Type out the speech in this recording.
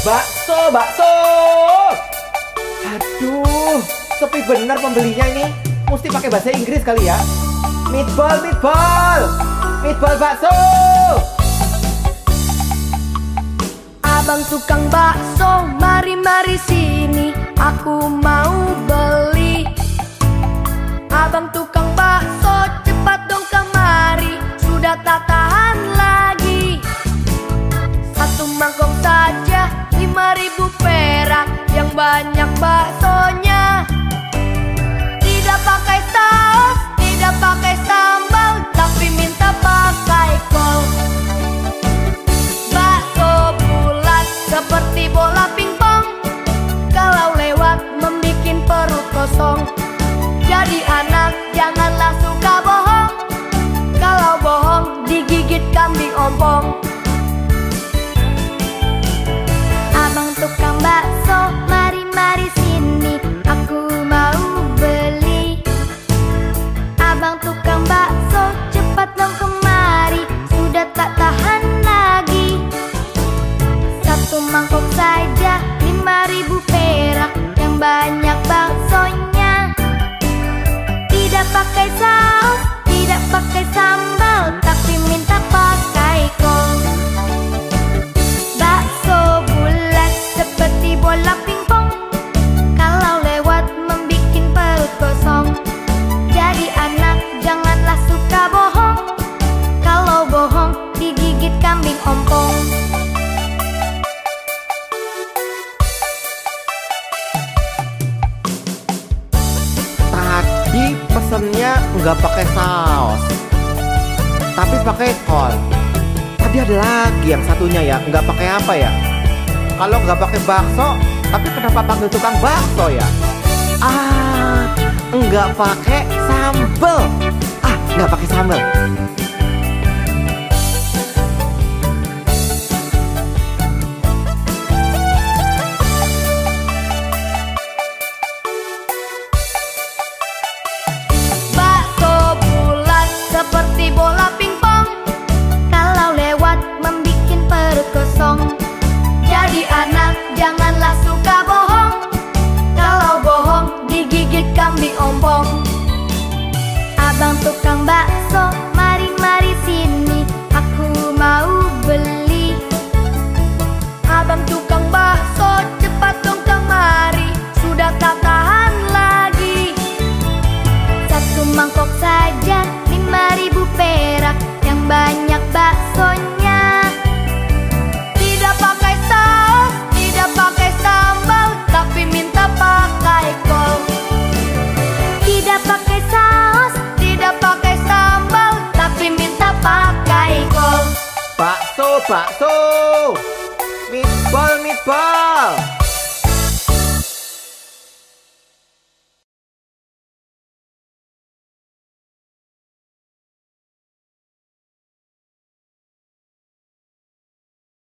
Bakso, bakso. Aduh, sepi benar pembelinya ini. Mesti pakai bahasa Inggris kali ya. Meatball, meatball. Meatball bakso. Abang tukang bakso, mari-mari sini. Aku mau beli. Abang tukang bakso, cepat dong kemari. Sudah tak tahan lagi. Satu mangkok saja, lima ribu perak. Yang banyak baksonya. Saja lima ribu perak Yang banyak baksonya. Tidak pakai Tadi pesennya nggak pakai saus, tapi pakai kol. Tadi ada lagi yang satunya ya, nggak pakai apa ya? Kalau nggak pakai bakso, tapi kenapa panggil tukang bakso ya? Ah, nggak pakai sambel. Ah, nggak pakai sambel. Digigit kambing ompong Abang tukang bakso kol Bakso, bakso. Meatball, meatball.